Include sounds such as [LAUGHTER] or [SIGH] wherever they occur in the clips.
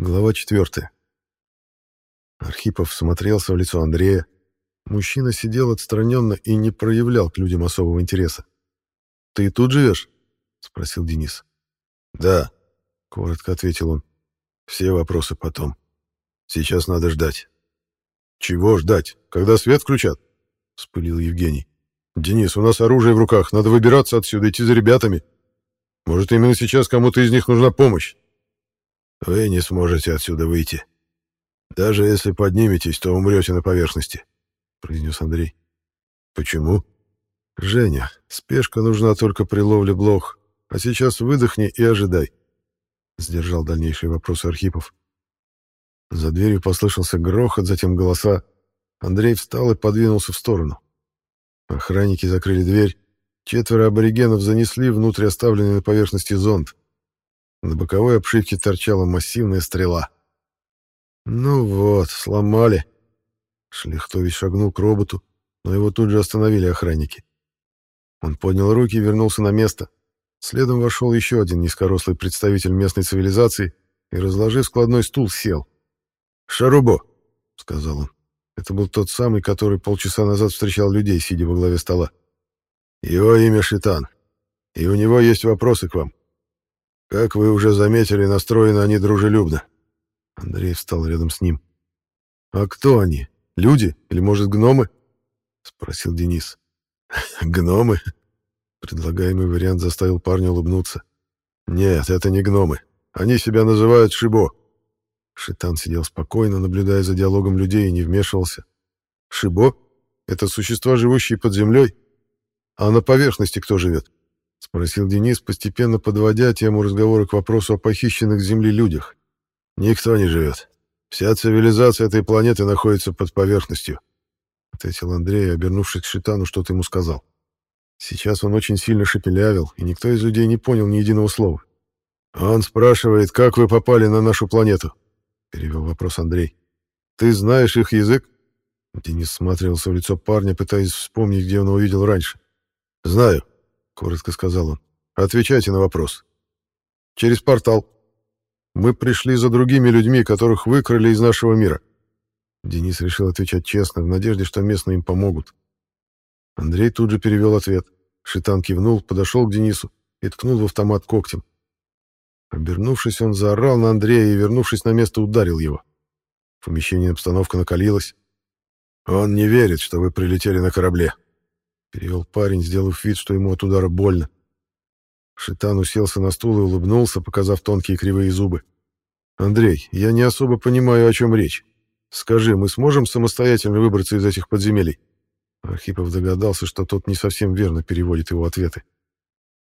Глава 4. Архипов смотрелся в лицо Андрея. Мужчина сидел отстраненно и не проявлял к людям особого интереса. «Ты тут живешь?» — спросил Денис. «Да», — коротко ответил он. «Все вопросы потом. Сейчас надо ждать». «Чего ждать? Когда свет включат?» — вспылил Евгений. «Денис, у нас оружие в руках. Надо выбираться отсюда, идти за ребятами. Может, именно сейчас кому-то из них нужна помощь?» Вы не сможете отсюда выйти. Даже если подниметесь, то умрете на поверхности, произнес Андрей. Почему? Женя, спешка нужна только при ловле блох, а сейчас выдохни и ожидай. Сдержал дальнейшие вопросы Архипов. За дверью послышался грохот, затем голоса. Андрей встал и подвинулся в сторону. Охранники закрыли дверь. Четверо аборигенов занесли внутрь оставленный на поверхности зонд. На боковой обшивке торчала массивная стрела. «Ну вот, сломали». Шлихтович шагнул к роботу, но его тут же остановили охранники. Он поднял руки и вернулся на место. Следом вошел еще один низкорослый представитель местной цивилизации и, разложив складной стул, сел. «Шарубо», — сказал он. Это был тот самый, который полчаса назад встречал людей, сидя во главе стола. «Его имя Шитан, и у него есть вопросы к вам. Как вы уже заметили, настроены они дружелюбно. Андрей встал рядом с ним. А кто они? Люди или, может, гномы? спросил Денис. [LAUGHS] Гномы? Предлагаемый вариант заставил парня улыбнуться. Нет, это не гномы. Они себя называют Шибо. Шитан сидел спокойно, наблюдая за диалогом людей и не вмешивался. Шибо? Это существа, живущие под землей? А на поверхности кто живет? — спросил Денис, постепенно подводя тему разговора к вопросу о похищенных с Земли людях. «Никто не живет. Вся цивилизация этой планеты находится под поверхностью», — ответил Андрей, обернувшись к Шитану, что-то ему сказал. Сейчас он очень сильно шепелявил, и никто из людей не понял ни единого слова. «Он спрашивает, как вы попали на нашу планету?» — перевел вопрос Андрей. «Ты знаешь их язык?» Денис смотрелся в лицо парня, пытаясь вспомнить, где он его видел раньше. «Знаю», коротко сказал он. Отвечайте на вопрос. Через портал. Мы пришли за другими людьми, которых выкрали из нашего мира. Денис решил отвечать честно, в надежде, что местные им помогут. Андрей тут же перевел ответ. Шитан кивнул, подошел к Денису и ткнул в автомат когтем. Обернувшись, он заорал на Андрея и, вернувшись на место, ударил его. В помещении обстановка накалилась. «Он не верит, что вы прилетели на корабле», перевел парень, сделав вид, что ему от удара больно. Шитан уселся на стул и улыбнулся, показав тонкие кривые зубы. «Андрей, я не особо понимаю, о чем речь. Скажи, мы сможем самостоятельно выбраться из этих подземелий?» Архипов догадался, что тот не совсем верно переводит его ответы.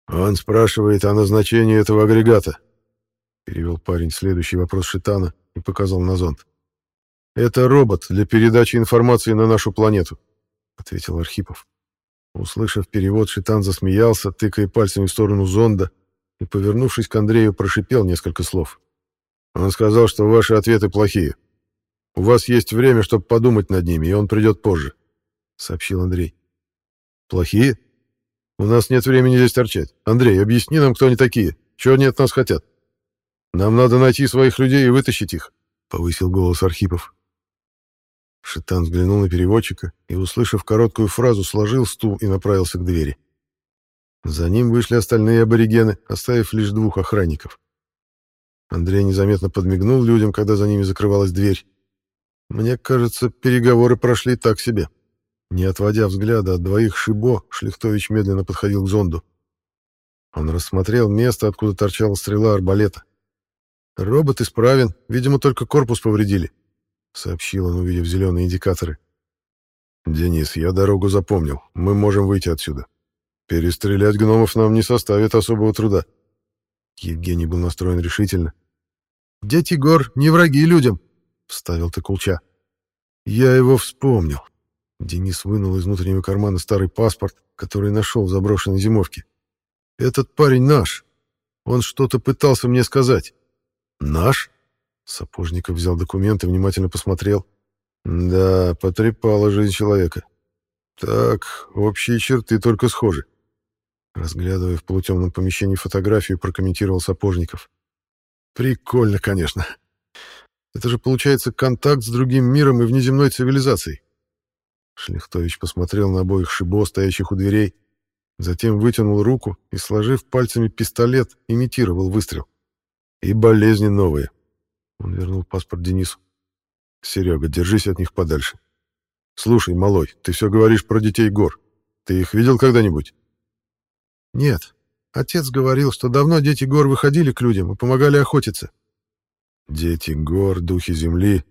«Он спрашивает о назначении этого агрегата», — перевел парень следующий вопрос Шитана и показал на зонд. «Это робот для передачи информации на нашу планету», — ответил Архипов. Услышав перевод, Шитан засмеялся, тыкая пальцами в сторону зонда, и, повернувшись к Андрею, прошипел несколько слов. «Он сказал, что ваши ответы плохие. У вас есть время, чтобы подумать над ними, и он придет позже», — сообщил Андрей. «Плохие? У нас нет времени здесь торчать. Андрей, объясни нам, кто они такие, чего они от нас хотят. Нам надо найти своих людей и вытащить их», — повысил голос Архипов. Шитан взглянул на переводчика и, услышав короткую фразу, сложил стул и направился к двери. За ним вышли остальные аборигены, оставив лишь двух охранников. Андрей незаметно подмигнул людям, когда за ними закрывалась дверь. Мне кажется, переговоры прошли так себе. Не отводя взгляда от двоих шибо, Шлихтович медленно подходил к зонду. Он рассмотрел место, откуда торчала стрела арбалета. Робот исправен, видимо, только корпус повредили. — сообщил он, увидев зеленые индикаторы. «Денис, я дорогу запомнил. Мы можем выйти отсюда. Перестрелять гномов нам не составит особого труда». Евгений был настроен решительно. «Дети гор не враги людям», — вставил Токулча. «Я его вспомнил». Денис вынул из внутреннего кармана старый паспорт, который нашел в заброшенной зимовке. «Этот парень наш. Он что-то пытался мне сказать». «Наш?» Сапожников взял документы, внимательно посмотрел. Да, потрепала жизнь человека. Так, общие черты только схожи. Разглядывая в полутемном помещении фотографию, прокомментировал Сапожников. Прикольно, конечно. Это же получается контакт с другим миром и внеземной цивилизацией. Шлихтович посмотрел на обоих шибо, стоящих у дверей, затем вытянул руку и, сложив пальцами пистолет, имитировал выстрел. И болезни новые. Он вернул паспорт Денису. Серега, держись от них подальше. Слушай, малой, ты все говоришь про детей гор. Ты их видел когда-нибудь? Нет. Отец говорил, что давно дети гор выходили к людям и помогали охотиться. Дети гор, духи земли.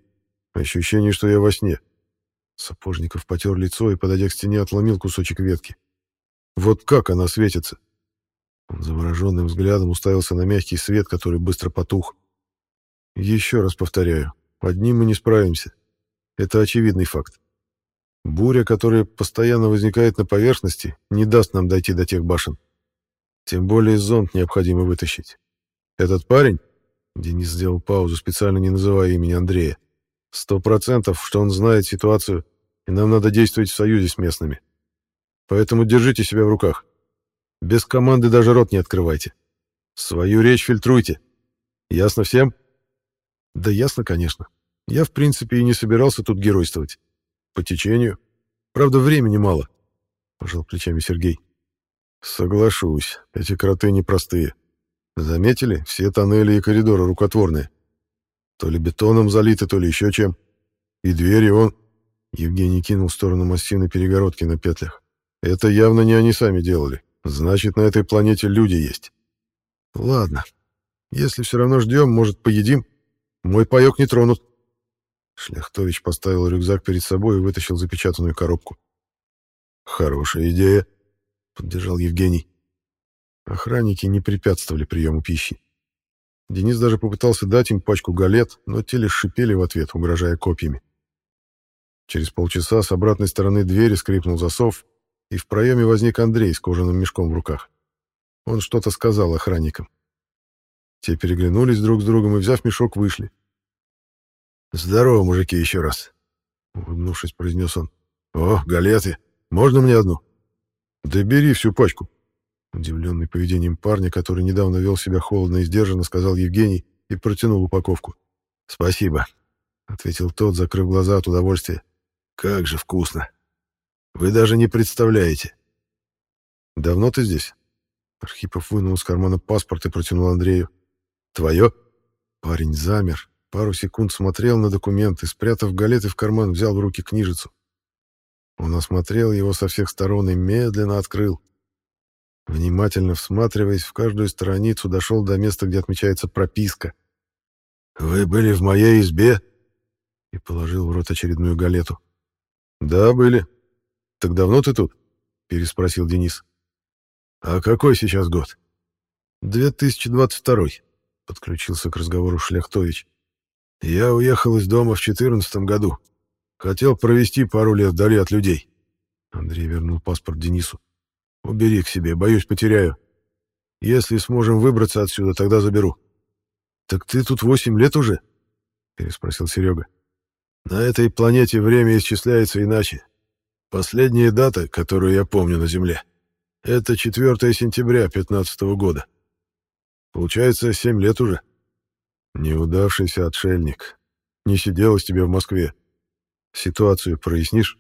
Ощущение, что я во сне. Сапожников потер лицо и, подойдя к стене, отломил кусочек ветки. Вот как она светится. Он завороженным взглядом уставился на мягкий свет, который быстро потух. Еще раз повторяю, одним мы не справимся. Это очевидный факт. Буря, которая постоянно возникает на поверхности, не даст нам дойти до тех башен. Тем более зонт необходимо вытащить. Этот парень, Денис сделал паузу, специально не называя имени Андрея, сто процентов, что он знает ситуацию, и нам надо действовать в союзе с местными. Поэтому держите себя в руках. Без команды даже рот не открывайте. Свою речь фильтруйте. Ясно всем? Да ясно, конечно. Я, в принципе, и не собирался тут геройствовать. По течению. Правда, времени мало. Пожал плечами Сергей. Соглашусь, эти кроты непростые. Заметили? Все тоннели и коридоры рукотворные. То ли бетоном залиты, то ли еще чем. И двери он... Евгений кинул в сторону массивной перегородки на петлях. Это явно не они сами делали. Значит, на этой планете люди есть. Ладно. Если все равно ждем, может, поедим? Мой паёк не тронут. Шляхтович поставил рюкзак перед собой и вытащил запечатанную коробку. «Хорошая идея», — поддержал Евгений. Охранники не препятствовали приему пищи. Денис даже попытался дать им пачку галет, но те лишь шипели в ответ, угрожая копьями. Через полчаса с обратной стороны двери скрипнул засов, и в проеме возник Андрей с кожаным мешком в руках. Он что-то сказал охранникам. Те переглянулись друг с другом и, взяв мешок, вышли. «Здорово, мужики, еще раз!» Улыбнувшись, произнес он. «О, галеты! Можно мне одну?» «Да бери всю пачку!» Удивленный поведением парня, который недавно вел себя холодно и сдержанно, сказал Евгений и протянул упаковку. «Спасибо», — ответил тот, закрыв глаза от удовольствия. «Как же вкусно! Вы даже не представляете!» «Давно ты здесь?» Архипов вынул из кармана паспорт и протянул Андрею. «Твое?» Парень замер, Пару секунд смотрел на документы, спрятав галеты в карман, взял в руки книжицу. Он осмотрел его со всех сторон и медленно открыл. Внимательно всматриваясь в каждую страницу, дошел до места, где отмечается прописка. «Вы были в моей избе?» И положил в рот очередную галету. «Да, были. Так давно ты тут?» Переспросил Денис. «А какой сейчас год?» «2022», — подключился к разговору Шляхтович. Я уехал из дома в четырнадцатом году. Хотел провести пару лет вдали от людей. Андрей вернул паспорт Денису. Убери к себе, боюсь, потеряю. Если сможем выбраться отсюда, тогда заберу. Так ты тут восемь лет уже? Переспросил Серега. На этой планете время исчисляется иначе. Последняя дата, которую я помню на Земле, это 4 сентября 15 года. Получается, семь лет уже. Неудавшийся отшельник. Не сиделось тебе в Москве. Ситуацию прояснишь?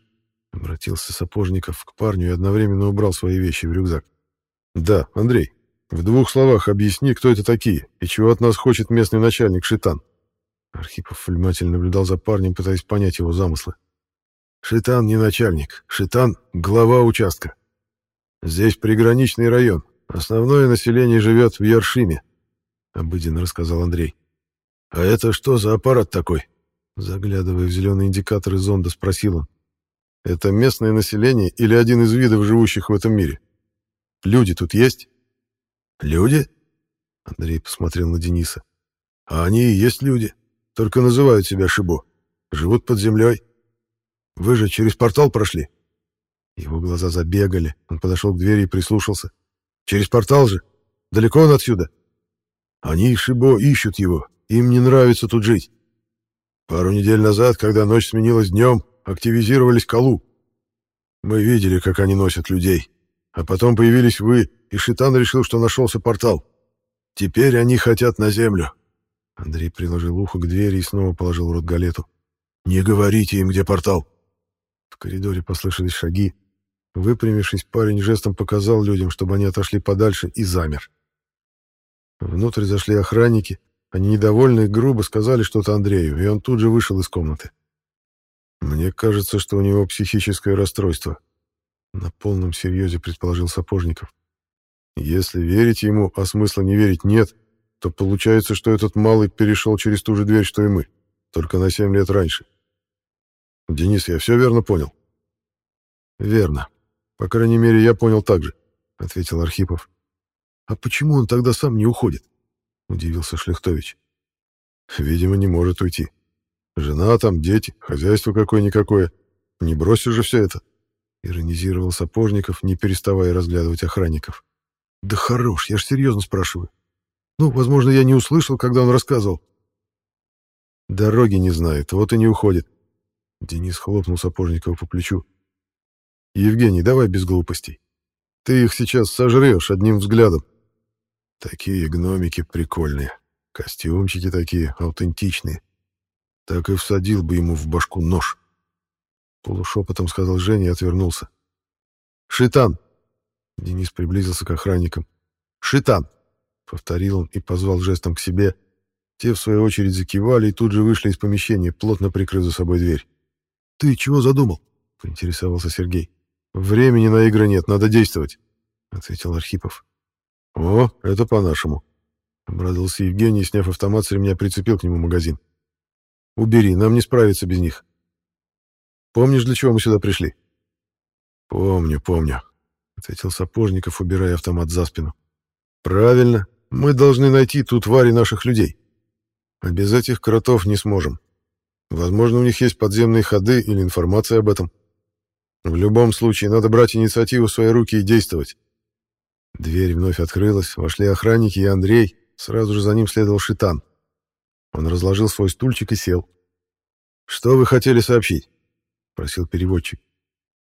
Обратился Сапожников к парню и одновременно убрал свои вещи в рюкзак. Да, Андрей, в двух словах объясни, кто это такие и чего от нас хочет местный начальник Шитан. Архипов внимательно наблюдал за парнем, пытаясь понять его замыслы. Шитан не начальник, Шитан — глава участка. Здесь приграничный район. Основное население живет в Яршиме, — обыденно рассказал Андрей. «А это что за аппарат такой?» Заглядывая в зеленый индикатор из зонда, спросил он. «Это местное население или один из видов, живущих в этом мире? Люди тут есть?» «Люди?» Андрей посмотрел на Дениса. «А они и есть люди, только называют себя Шибо. Живут под землей. Вы же через портал прошли?» Его глаза забегали. Он подошел к двери и прислушался. «Через портал же? Далеко он отсюда?» «Они, Шибо, ищут его, им не нравится тут жить. Пару недель назад, когда ночь сменилась днем, активизировались Калу. Мы видели, как они носят людей. А потом появились вы, и Шитан решил, что нашелся портал. Теперь они хотят на землю. Андрей приложил ухо к двери и снова положил рот галету. «Не говорите им, где портал!» В коридоре послышались шаги. Выпрямившись, парень жестом показал людям, чтобы они отошли подальше, и замер. Внутрь зашли охранники. Они недовольны и грубо сказали что-то Андрею, и он тут же вышел из комнаты. «Мне кажется, что у него психическое расстройство», — на полном серьезе предположил Сапожников. «Если верить ему, а смысла не верить нет, то получается, что этот малый перешел через ту же дверь, что и мы, только на семь лет раньше. Денис, я все верно понял?» «Верно. По крайней мере, я понял так же», — ответил Архипов. «А почему он тогда сам не уходит?» — удивился Шлехтович. «Видимо, не может уйти. Жена там, дети, хозяйство какое-никакое. Не бросишь же все это?» — иронизировал Сапожников, не переставая разглядывать охранников. «Да хорош, я ж серьезно спрашиваю. Ну, возможно, я не услышал, когда он рассказывал. Дороги не знает, вот и не уходит. Денис хлопнул Сапожникова по плечу. Евгений, давай без глупостей. Ты их сейчас сожрешь одним взглядом. Такие гномики прикольные. Костюмчики такие, аутентичные. Так и всадил бы ему в башку нож. Полушепотом сказал Женя и отвернулся. «Шитан!» Денис приблизился к охранникам. «Шитан!» Повторил он и позвал жестом к себе. Те, в свою очередь, закивали и тут же вышли из помещения, плотно прикрыв за собой дверь. «Ты чего задумал?» — поинтересовался Сергей. «Времени на игры нет, надо действовать», — ответил Архипов. «О, это по-нашему», — обрадовался Евгений, сняв автомат с ремня, прицепил к нему магазин. «Убери, нам не справиться без них. Помнишь, для чего мы сюда пришли?» «Помню, помню», — ответил Сапожников, убирая автомат за спину. «Правильно. Мы должны найти ту твари наших людей. А без этих кротов не сможем. Возможно, у них есть подземные ходы или информация об этом. В любом случае, надо брать инициативу в свои руки и действовать. Дверь вновь открылась, вошли охранники и Андрей, сразу же за ним следовал Шитан. Он разложил свой стульчик и сел. «Что вы хотели сообщить?» — просил переводчик.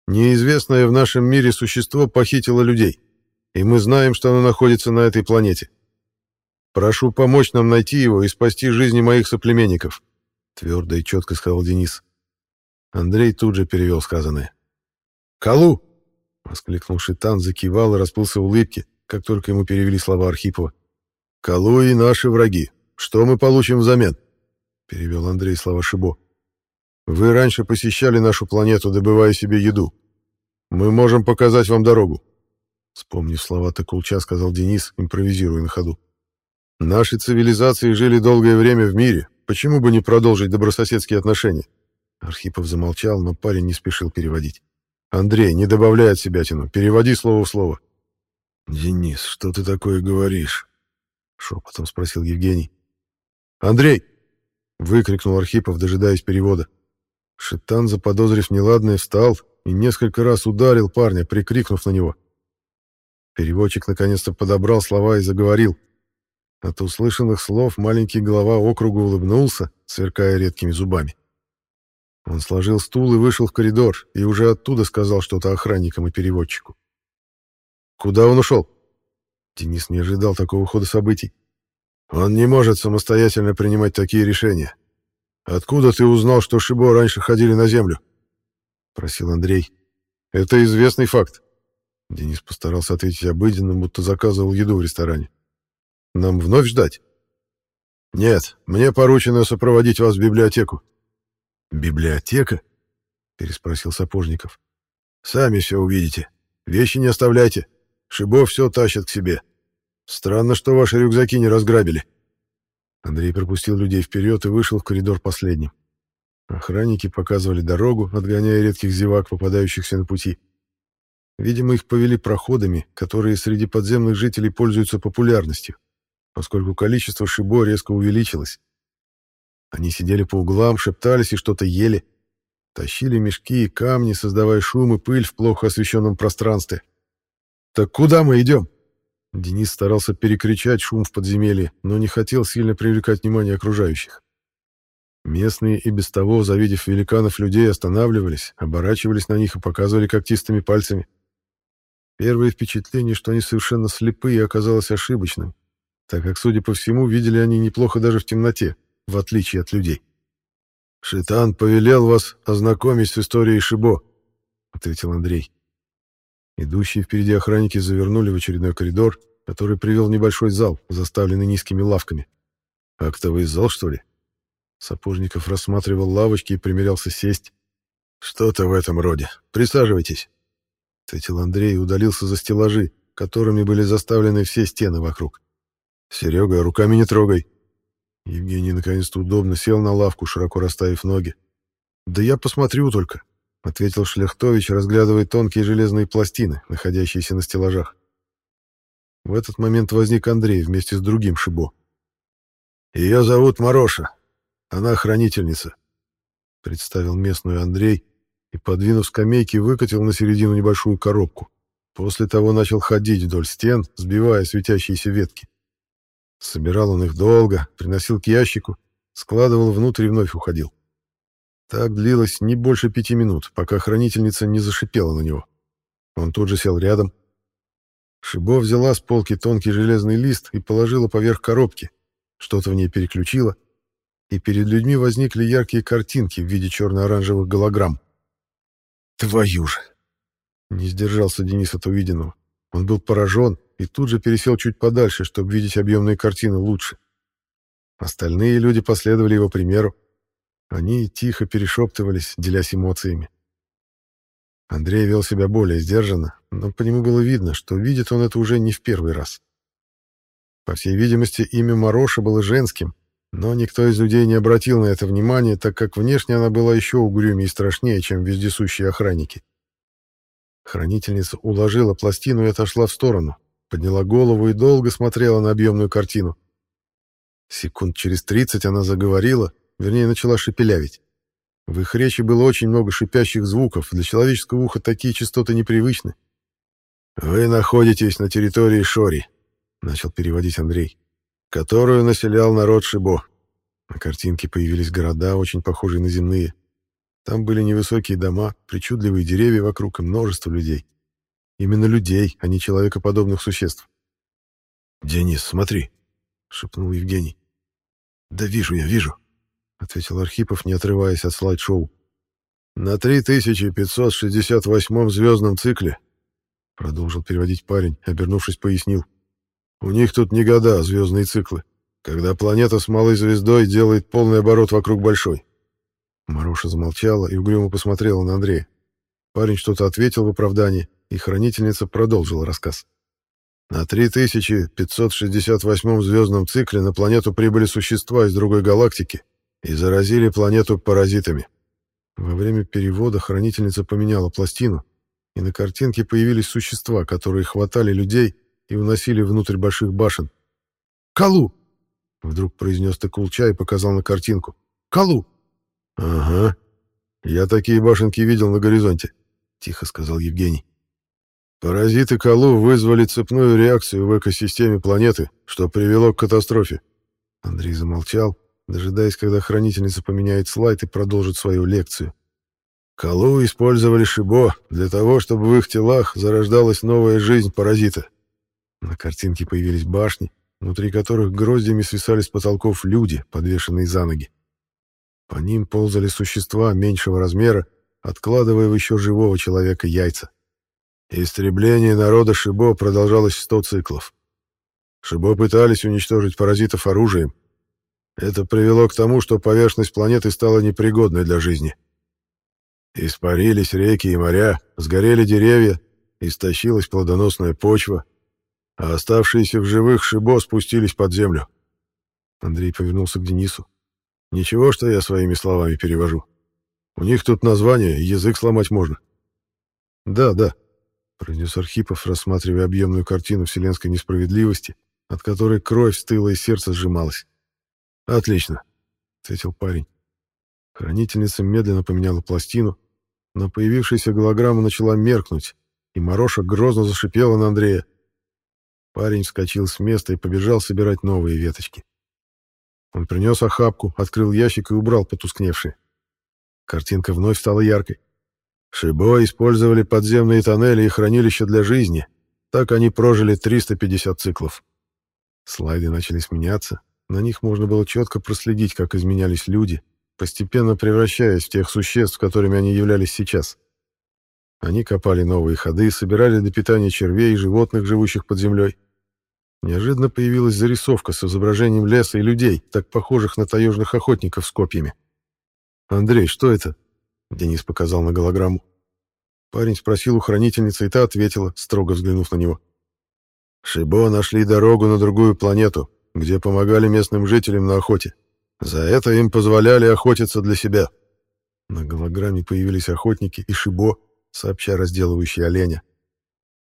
«Неизвестное в нашем мире существо похитило людей, и мы знаем, что оно находится на этой планете. Прошу помочь нам найти его и спасти жизни моих соплеменников», — твердо и четко сказал Денис. Андрей тут же перевел сказанное. «Калу!» — воскликнул Шитан, закивал и расплылся в улыбке, как только ему перевели слова Архипова. «Калу и наши враги. Что мы получим взамен?» — перевел Андрей слова Шибо. «Вы раньше посещали нашу планету, добывая себе еду. Мы можем показать вам дорогу». Вспомнив слова Токулча, сказал Денис, импровизируя на ходу. Наши цивилизации жили долгое время в мире. Почему бы не продолжить добрососедские отношения? Архипов замолчал, но парень не спешил переводить. Андрей, не добавляй от себя тяну. Переводи слово в слово. Денис, что ты такое говоришь? Шепотом спросил Евгений. Андрей! Выкрикнул Архипов, дожидаясь перевода. Шитан, заподозрив неладное, встал и несколько раз ударил парня, прикрикнув на него. Переводчик наконец-то подобрал слова и заговорил. От услышанных слов маленький глава округа улыбнулся, сверкая редкими зубами. Он сложил стул и вышел в коридор, и уже оттуда сказал что-то охранникам и переводчику. «Куда он ушел?» Денис не ожидал такого хода событий. «Он не может самостоятельно принимать такие решения. Откуда ты узнал, что Шибо раньше ходили на землю?» — просил Андрей. «Это известный факт». Денис постарался ответить обыденно, будто заказывал еду в ресторане. Нам вновь ждать? Нет, мне поручено сопроводить вас в библиотеку. Библиотека? Переспросил Сапожников. Сами все увидите. Вещи не оставляйте. Шибов все тащит к себе. Странно, что ваши рюкзаки не разграбили. Андрей пропустил людей вперед и вышел в коридор последним. Охранники показывали дорогу, отгоняя редких зевак, попадающихся на пути. Видимо, их повели проходами, которые среди подземных жителей пользуются популярностью поскольку количество шибо резко увеличилось. Они сидели по углам, шептались и что-то ели, тащили мешки и камни, создавая шум и пыль в плохо освещенном пространстве. «Так куда мы идем?» Денис старался перекричать шум в подземелье, но не хотел сильно привлекать внимание окружающих. Местные и без того, завидев великанов людей, останавливались, оборачивались на них и показывали когтистыми пальцами. Первое впечатление, что они совершенно слепые, оказалось ошибочным. так как, судя по всему, видели они неплохо даже в темноте, в отличие от людей. «Шитан повелел вас ознакомить с историей Шибо», — ответил Андрей. Идущие впереди охранники завернули в очередной коридор, который привел в небольшой зал, заставленный низкими лавками. «Актовый зал, что ли?» Сапожников рассматривал лавочки и примерялся сесть. «Что-то в этом роде. Присаживайтесь», — ответил Андрей и удалился за стеллажи, которыми были заставлены все стены вокруг. «Серега, руками не трогай», Евгений наконец-то удобно сел на лавку, широко расставив ноги. «Да я посмотрю только», — ответил Шляхтович, разглядывая тонкие железные пластины, находящиеся на стеллажах. В этот момент возник Андрей вместе с другим Шибо. «Ее зовут Мароша. Она хранительница», — представил местную Андрей и, подвинув скамейки, выкатил на середину небольшую коробку. После того начал ходить вдоль стен, сбивая светящиеся ветки. Собирал он их долго, приносил к ящику, складывал внутрь и вновь уходил. Так длилось не больше пяти минут, пока хранительница не зашипела на него. Он тут же сел рядом. Шибо взяла с полки тонкий железный лист и положила поверх коробки. Что-то в ней переключила, и перед людьми возникли яркие картинки в виде черно-оранжевых голограмм. «Твою же!» Не сдержался Денис от увиденного. Он был поражен и тут же пересел чуть подальше, чтобы видеть объемные картины лучше. Остальные люди последовали его примеру. Они тихо перешептывались, делясь эмоциями. Андрей вел себя более сдержанно, но по нему было видно, что видит он это уже не в первый раз. По всей видимости, имя Мароша было женским, но никто из людей не обратил на это внимания, так как внешне она была еще угрюмее и страшнее, чем вездесущие охранники. Хранительница уложила пластину и отошла в сторону, подняла голову и долго смотрела на объемную картину. Секунд через тридцать она заговорила, вернее, начала шепелявить. В их речи было очень много шипящих звуков, для человеческого уха такие частоты непривычны. «Вы находитесь на территории Шори», — начал переводить Андрей, «которую населял народ Шибо». На картинке появились города, очень похожие на земные. Там были невысокие дома, причудливые деревья вокруг и множество людей. Именно людей, а не человекоподобных существ. «Денис, смотри!» — шепнул Евгений. «Да вижу я, вижу!» — ответил Архипов, не отрываясь от слайд-шоу. «На 3568-м звездном цикле», — продолжил переводить парень, обернувшись, пояснил. «У них тут не года, а звездные циклы, когда планета с малой звездой делает полный оборот вокруг большой. Маруша замолчала и угрюмо посмотрела на Андрея. Парень что-то ответил в оправдании, и хранительница продолжила рассказ. На 3568-м звездном цикле на планету прибыли существа из другой галактики и заразили планету паразитами. Во время перевода хранительница поменяла пластину, и на картинке появились существа, которые хватали людей и уносили внутрь больших башен. «Калу!» — вдруг произнес Текулча и показал на картинку. «Калу!» «Ага. Я такие башенки видел на горизонте», — тихо сказал Евгений. «Паразиты Калу вызвали цепную реакцию в экосистеме планеты, что привело к катастрофе». Андрей замолчал, дожидаясь, когда хранительница поменяет слайд и продолжит свою лекцию. Калу использовали Шибо для того, чтобы в их телах зарождалась новая жизнь паразита. На картинке появились башни, внутри которых гроздями свисали с потолков люди, подвешенные за ноги. По ним ползали существа меньшего размера, откладывая в еще живого человека яйца. Истребление народа Шибо продолжалось сто циклов. Шибо пытались уничтожить паразитов оружием. Это привело к тому, что поверхность планеты стала непригодной для жизни. Испарились реки и моря, сгорели деревья, истощилась плодоносная почва, а оставшиеся в живых Шибо спустились под землю. Андрей повернулся к Денису. Ничего, что я своими словами перевожу. У них тут название, язык сломать можно. Да, да, произнес Архипов, рассматривая объемную картину вселенской несправедливости, от которой кровь стыла и сердце сжималось. Отлично, ответил парень. Хранительница медленно поменяла пластину, но появившаяся голограмма начала меркнуть, и Мороша грозно зашипела на Андрея. Парень вскочил с места и побежал собирать новые веточки. Он принес охапку, открыл ящик и убрал потускневшие. Картинка вновь стала яркой. Шибо использовали подземные тоннели и хранилища для жизни. Так они прожили 350 циклов. Слайды начали сменяться, на них можно было четко проследить, как изменялись люди, постепенно превращаясь в тех существ, которыми они являлись сейчас. Они копали новые ходы, собирали для питания червей и животных, живущих под землей. Неожиданно появилась зарисовка с изображением леса и людей, так похожих на таежных охотников с копьями. «Андрей, что это?» — Денис показал на голограмму. Парень спросил у хранительницы, и та ответила, строго взглянув на него. «Шибо нашли дорогу на другую планету, где помогали местным жителям на охоте. За это им позволяли охотиться для себя». На голограмме появились охотники и Шибо, сообща разделывающий оленя.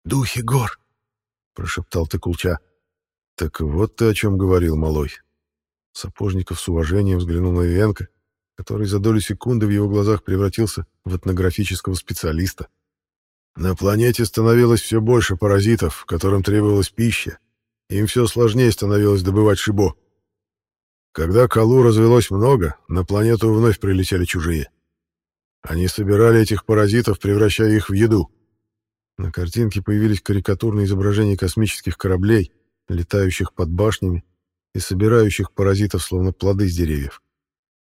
«Духи гор!» — прошептал Тыкулча. «Так вот ты о чем говорил, малой». Сапожников с уважением взглянул на Венка, который за долю секунды в его глазах превратился в этнографического специалиста. На планете становилось все больше паразитов, которым требовалась пища. Им все сложнее становилось добывать шибо. Когда Калу развелось много, на планету вновь прилетели чужие. Они собирали этих паразитов, превращая их в еду. На картинке появились карикатурные изображения космических кораблей, летающих под башнями и собирающих паразитов, словно плоды с деревьев.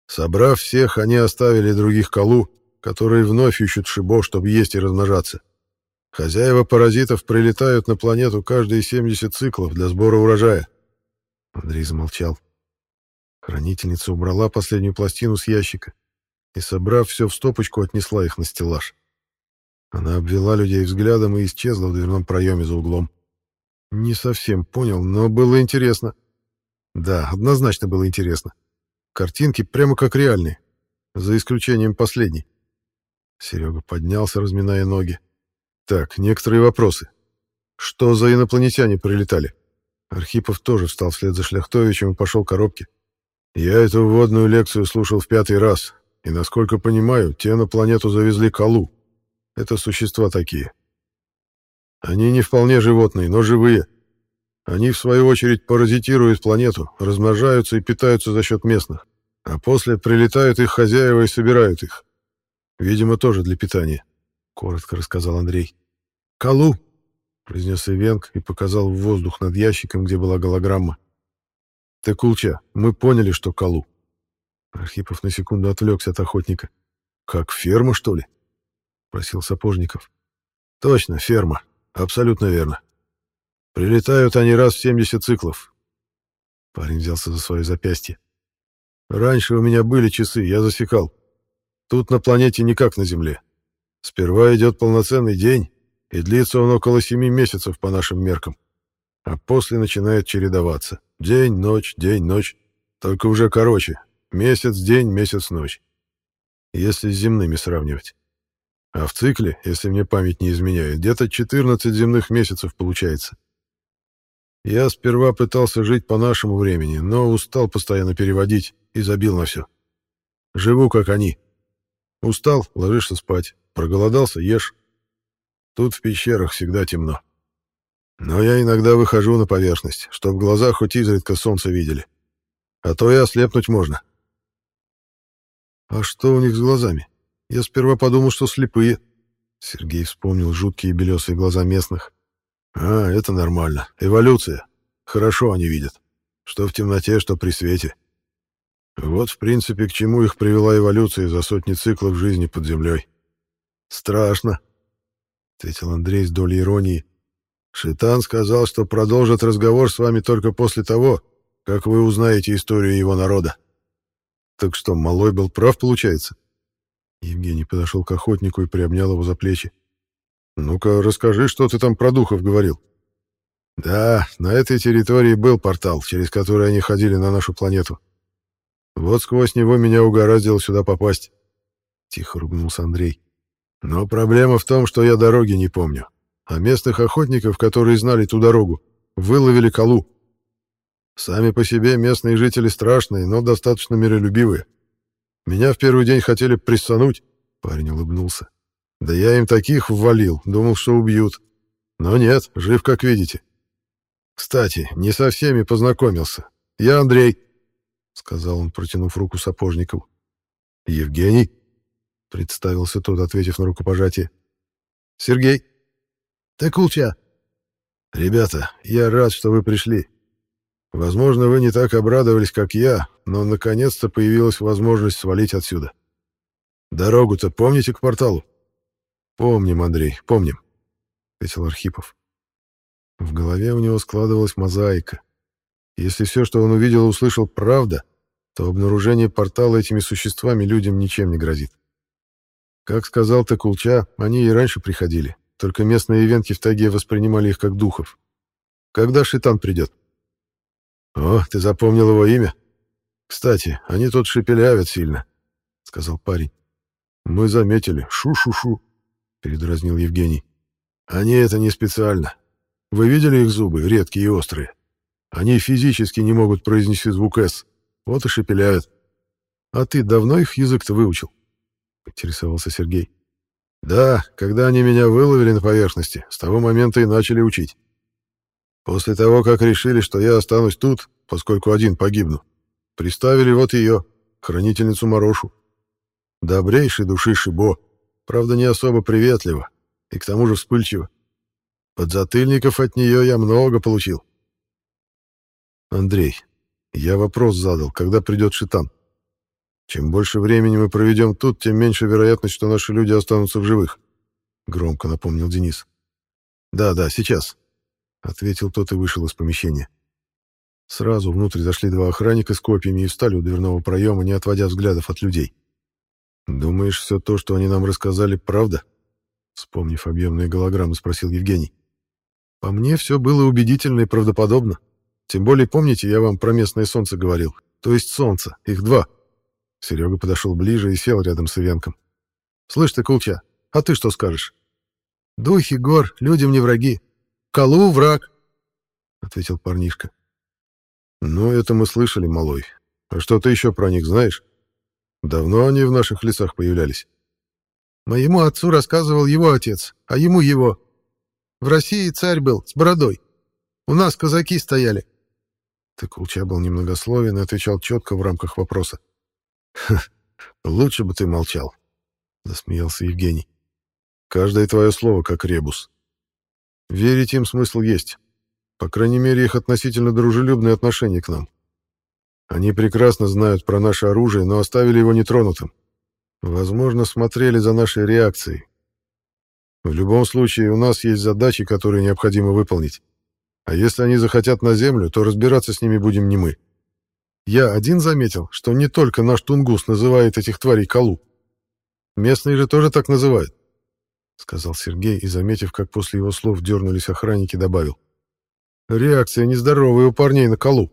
Собрав всех, они оставили других колу, которые вновь ищут шибо, чтобы есть и размножаться. Хозяева паразитов прилетают на планету каждые 70 циклов для сбора урожая. Андрей замолчал. Хранительница убрала последнюю пластину с ящика и, собрав все в стопочку, отнесла их на стеллаж. Она обвела людей взглядом и исчезла в дверном проеме за углом. Не совсем понял, но было интересно. Да, однозначно было интересно. Картинки прямо как реальные, за исключением последней. Серега поднялся, разминая ноги. Так, некоторые вопросы. Что за инопланетяне прилетали? Архипов тоже встал вслед за Шляхтовичем и пошел к коробке. Я эту вводную лекцию слушал в пятый раз, и, насколько понимаю, те на планету завезли Калу. Это существа такие. Они не вполне животные, но живые. Они, в свою очередь, паразитируют планету, размножаются и питаются за счет местных. А после прилетают их хозяева и собирают их. Видимо, тоже для питания, — коротко рассказал Андрей. «Калу!» — произнес Ивенк и показал в воздух над ящиком, где была голограмма. «Ты, Кулча, мы поняли, что Калу». Архипов на секунду отвлекся от охотника. «Как ферма, что ли?» — просил Сапожников. «Точно, ферма. Абсолютно верно. Прилетают они раз в 70 циклов. Парень взялся за свое запястье. Раньше у меня были часы, я засекал. Тут на планете не как на Земле. Сперва идет полноценный день, и длится он около семи месяцев по нашим меркам. А после начинает чередоваться. День, ночь, день, ночь. Только уже короче. Месяц, день, месяц, ночь. Если с земными сравнивать. А в цикле, если мне память не изменяет, где-то 14 земных месяцев получается. Я сперва пытался жить по нашему времени, но устал постоянно переводить и забил на все. Живу, как они. Устал — ложишься спать. Проголодался — ешь. Тут в пещерах всегда темно. Но я иногда выхожу на поверхность, чтоб глаза хоть изредка солнце видели. А то и ослепнуть можно. А что у них с глазами? Я сперва подумал, что слепые. Сергей вспомнил жуткие белесые глаза местных. А, это нормально. Эволюция. Хорошо они видят. Что в темноте, что при свете. Вот, в принципе, к чему их привела эволюция за сотни циклов жизни под землей. Страшно, — ответил Андрей с долей иронии. Шитан сказал, что продолжит разговор с вами только после того, как вы узнаете историю его народа. Так что, малой был прав, получается? Евгений подошел к охотнику и приобнял его за плечи. «Ну-ка, расскажи, что ты там про духов говорил». «Да, на этой территории был портал, через который они ходили на нашу планету. Вот сквозь него меня угораздило сюда попасть». Тихо ругнулся Андрей. «Но проблема в том, что я дороги не помню. А местных охотников, которые знали ту дорогу, выловили колу. Сами по себе местные жители страшные, но достаточно миролюбивые. Меня в первый день хотели прессануть». Парень улыбнулся. Да я им таких ввалил, думал, что убьют. Но нет, жив, как видите. Кстати, не со всеми познакомился. Я Андрей, — сказал он, протянув руку Сапожникову. Евгений, — представился тот, ответив на рукопожатие. Сергей. Ты Кулча. Ребята, я рад, что вы пришли. Возможно, вы не так обрадовались, как я, но наконец-то появилась возможность свалить отсюда. Дорогу-то помните к порталу? Помним, Андрей, помним, ответил Архипов. В голове у него складывалась мозаика. Если все, что он увидел и услышал, правда, то обнаружение портала этими существами людям ничем не грозит. Как сказал Текулча, они и раньше приходили, только местные ивенки в тайге воспринимали их как духов. Когда Шитан придет? О, ты запомнил его имя? Кстати, они тут шепелявят сильно, сказал парень. Мы заметили. Шу-шу-шу, передразнил Евгений. Они это не специально. Вы видели их зубы, редкие и острые? Они физически не могут произнести звук «С». Вот и шепеляют. А ты давно их язык-то выучил? Интересовался Сергей. Да, когда они меня выловили на поверхности, с того момента и начали учить. После того, как решили, что я останусь тут, поскольку один погибну, приставили вот ее, хранительницу Морошу. Добрейшей души Шибо, правда, не особо приветливо и к тому же вспыльчиво. Подзатыльников от нее я много получил. Андрей, я вопрос задал, когда придет Шитан. Чем больше времени мы проведем тут, тем меньше вероятность, что наши люди останутся в живых. Громко напомнил Денис. Да, да, сейчас. Ответил тот и вышел из помещения. Сразу внутрь зашли два охранника с копьями и встали у дверного проема, не отводя взглядов от людей. «Думаешь, все то, что они нам рассказали, правда?» Вспомнив объемные голограммы, спросил Евгений. «По мне все было убедительно и правдоподобно. Тем более, помните, я вам про местное солнце говорил? То есть солнце, их два». Серега подошел ближе и сел рядом с Ивенком. «Слышь ты, Кулча, а ты что скажешь?» «Духи гор, людям не враги. Калу враг», — ответил парнишка. «Ну, это мы слышали, малой. А что ты еще про них знаешь? Давно они в наших лесах появлялись?» «Моему отцу рассказывал его отец, а ему его. В России царь был, с бородой. У нас казаки стояли». Тыкулча был немногословен и отвечал четко в рамках вопроса. «Лучше бы ты молчал», — засмеялся Евгений. «Каждое твое слово как ребус. Верить им смысл есть. По крайней мере, их относительно дружелюбное отношение к нам. Они прекрасно знают про наше оружие, но оставили его нетронутым. Возможно, смотрели за нашей реакцией. В любом случае, у нас есть задачи, которые необходимо выполнить. А если они захотят на землю, то разбираться с ними будем не мы. Я один заметил, что не только наш тунгус называет этих тварей Калу. Местные же тоже так называют, — сказал Сергей и, заметив, как после его слов дернулись охранники, добавил. Реакция нездоровая у парней на Калу.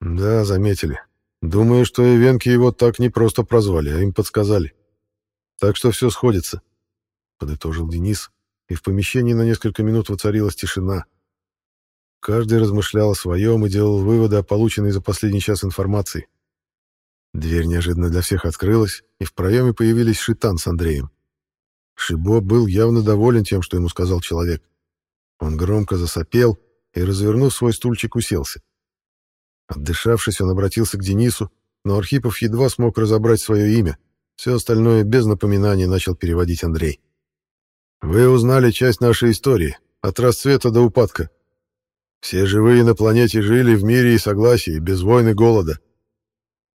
Да, заметили. Думаю, что и венки его так не просто прозвали, а им подсказали. Так что все сходится, — подытожил Денис, и в помещении на несколько минут воцарилась тишина. Каждый размышлял о своем и делал выводы о полученной за последний час информации. Дверь неожиданно для всех открылась, и в проеме появились Шитан с Андреем. Шибо был явно доволен тем, что ему сказал человек. Он громко засопел и, развернув свой стульчик, уселся. Отдышавшись, он обратился к Денису, но Архипов едва смог разобрать свое имя. Все остальное без напоминания начал переводить Андрей. «Вы узнали часть нашей истории, от расцвета до упадка. Все живые на планете жили в мире и согласии, без войн и голода.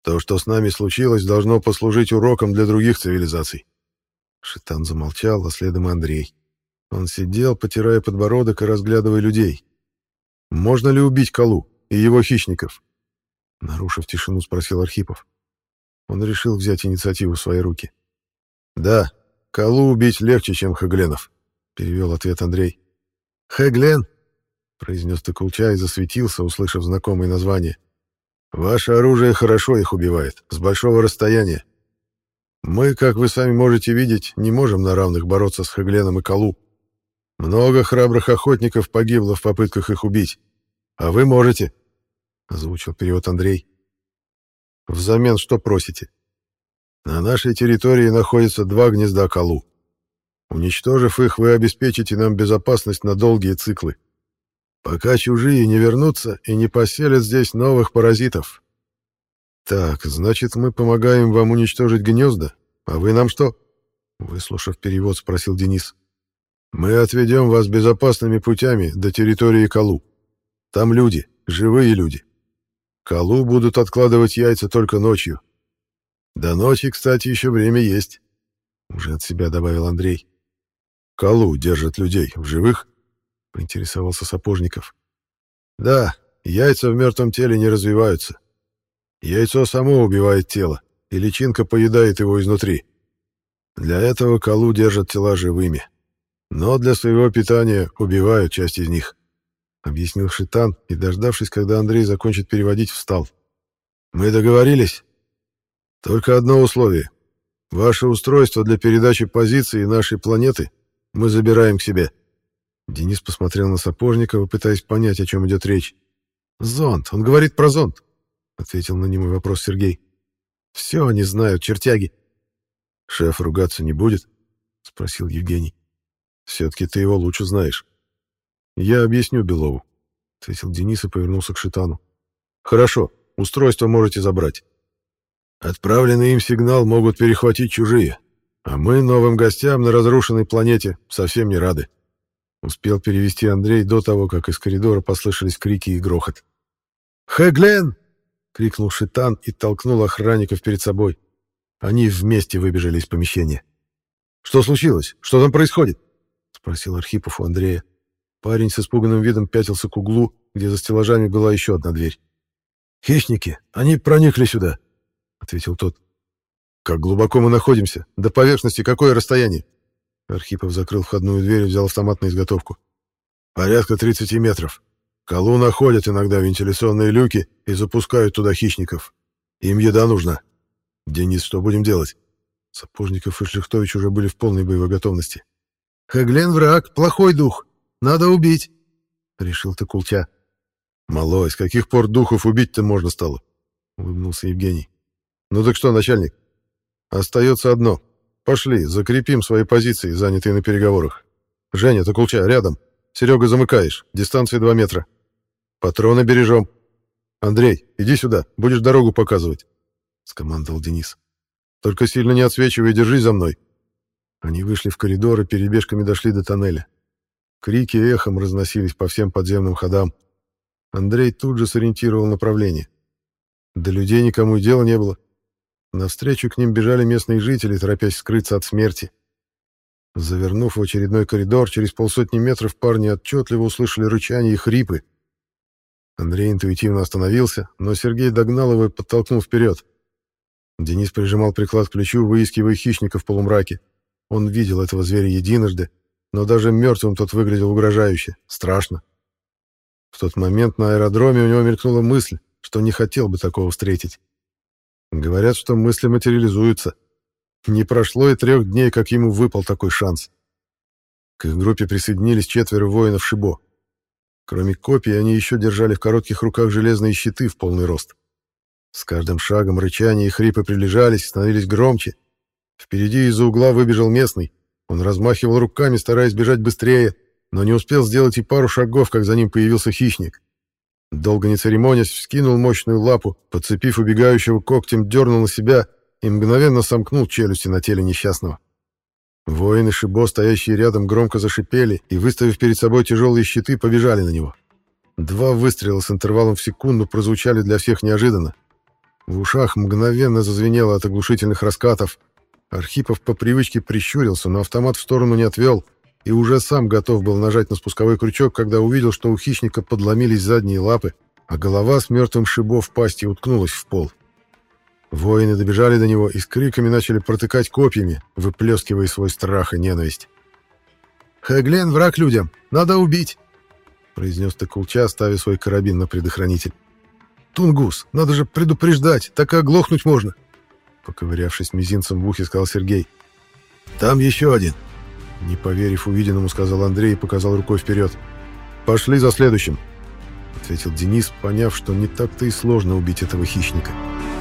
То, что с нами случилось, должно послужить уроком для других цивилизаций». Шитан замолчал, а следом Андрей. Он сидел, потирая подбородок и разглядывая людей. «Можно ли убить Калу и его хищников?» Нарушив тишину, спросил Архипов. Он решил взять инициативу в свои руки. «Да, Калу убить легче, чем Хагленов», — перевел ответ Андрей. «Хаглен?» — произнес Токулча и засветился, услышав знакомое название. «Ваше оружие хорошо их убивает, с большого расстояния. Мы, как вы сами можете видеть, не можем на равных бороться с Хагленом и Калу. Много храбрых охотников погибло в попытках их убить. А вы можете, — озвучил перевод Андрей. Взамен что просите? На нашей территории находятся два гнезда Калу. Уничтожив их, вы обеспечите нам безопасность на долгие циклы. Пока чужие не вернутся и не поселят здесь новых паразитов. Так, значит, мы помогаем вам уничтожить гнезда, а вы нам что? Выслушав перевод, спросил Денис. Мы отведем вас безопасными путями до территории Калу. Там люди, живые люди. Колу будут откладывать яйца только ночью. До ночи, кстати, еще время есть. Уже от себя добавил Андрей. Колу держат людей в живых? Поинтересовался Сапожников. Да, яйца в мертвом теле не развиваются. Яйцо само убивает тело, и личинка поедает его изнутри. Для этого колу держат тела живыми. Но для своего питания убивают часть из них. Объяснил Шитан и, дождавшись, когда Андрей закончит переводить, встал. Мы договорились? Только одно условие. Ваше устройство для передачи позиции нашей планеты мы забираем к себе. Денис посмотрел на Сапожникова, пытаясь понять, о чем идет речь. «Зонд. Он говорит про зонд», — ответил на немой вопрос Сергей. «Все они знают, чертяги». «Шеф ругаться не будет?» — спросил Евгений. «Все-таки ты его лучше знаешь». «Я объясню Белову», — ответил Денис и повернулся к Шитану. «Хорошо, устройство можете забрать. Отправленный им сигнал могут перехватить чужие, а мы новым гостям на разрушенной планете совсем не рады». Успел перевести Андрей до того, как из коридора послышались крики и грохот. «Хэглен!» — крикнул Шитан и толкнул охранников перед собой. Они вместе выбежали из помещения. «Что случилось? Что там происходит?» — спросил Архипов у Андрея. Парень с испуганным видом пятился к углу, где за стеллажами была еще одна дверь. «Хищники! Они проникли сюда!» — ответил тот. «Как глубоко мы находимся? До поверхности какое расстояние?» Архипов закрыл входную дверь и взял автомат на изготовку. «Порядка 30 метров. Колу находят иногда вентиляционные люки и запускают туда хищников. Им еда нужна. Денис, что будем делать?» Сапожников и Шлихтович уже были в полной боевой готовности. «Хаглен враг, плохой дух. Надо убить», — решил Токулча. «Малой, с каких пор духов убить-то можно стало?» — улыбнулся Евгений. «Ну так что, начальник? Остается одно Пошли, закрепим свои позиции, занятые на переговорах. Женя, ты кулча, рядом. Серега, замыкаешь. Дистанция 2 метра. Патроны бережем. Андрей, иди сюда, будешь дорогу показывать. Скомандовал Денис. Только сильно не отсвечивай и держись за мной. Они вышли в коридор и перебежками дошли до тоннеля. Крики эхом разносились по всем подземным ходам. Андрей тут же сориентировал направление. До людей никому и дела не было. Навстречу к ним бежали местные жители, торопясь скрыться от смерти. Завернув в очередной коридор, через полсотни метров парни отчетливо услышали рычание и хрипы. Андрей интуитивно остановился, но Сергей догнал его и подтолкнул вперед. Денис прижимал приклад к плечу, выискивая хищника в полумраке. Он видел этого зверя единожды, но даже мертвым тот выглядел угрожающе, страшно. В тот момент на аэродроме у него мелькнула мысль, что не хотел бы такого встретить. Говорят, что мысли материализуются. Не прошло и трех дней, как ему выпал такой шанс. К их группе присоединились четверо воинов Шибо. Кроме копий, они еще держали в коротких руках железные щиты в полный рост. С каждым шагом рычания и хрипы приближались, становились громче. Впереди из-за угла выбежал местный. Он размахивал руками, стараясь бежать быстрее, но не успел сделать и пару шагов, как за ним появился хищник. Долго не церемонясь, вскинул мощную лапу, подцепив убегающего когтем, дернул на себя и мгновенно сомкнул челюсти на теле несчастного. Воины Шибо, стоящие рядом, громко зашипели и, выставив перед собой тяжелые щиты, побежали на него. Два выстрела с интервалом в секунду прозвучали для всех неожиданно. В ушах мгновенно зазвенело от оглушительных раскатов. Архипов по привычке прищурился, но автомат в сторону не отвел, и уже сам готов был нажать на спусковой крючок, когда увидел, что у хищника подломились задние лапы, а голова с мертвым шибо в пасти уткнулась в пол. Воины добежали до него и с криками начали протыкать копьями, выплескивая свой страх и ненависть. «Хэглен, враг людям! Надо убить!» произнес Текулча, ставя свой карабин на предохранитель. «Тунгус, надо же предупреждать, так и оглохнуть можно!» Поковырявшись мизинцем в ухе, сказал Сергей. «Там еще один!» Не поверив увиденному, сказал Андрей и показал рукой вперед. «Пошли за следующим», — ответил Денис, поняв, что не так-то и сложно убить этого хищника. «Хищника».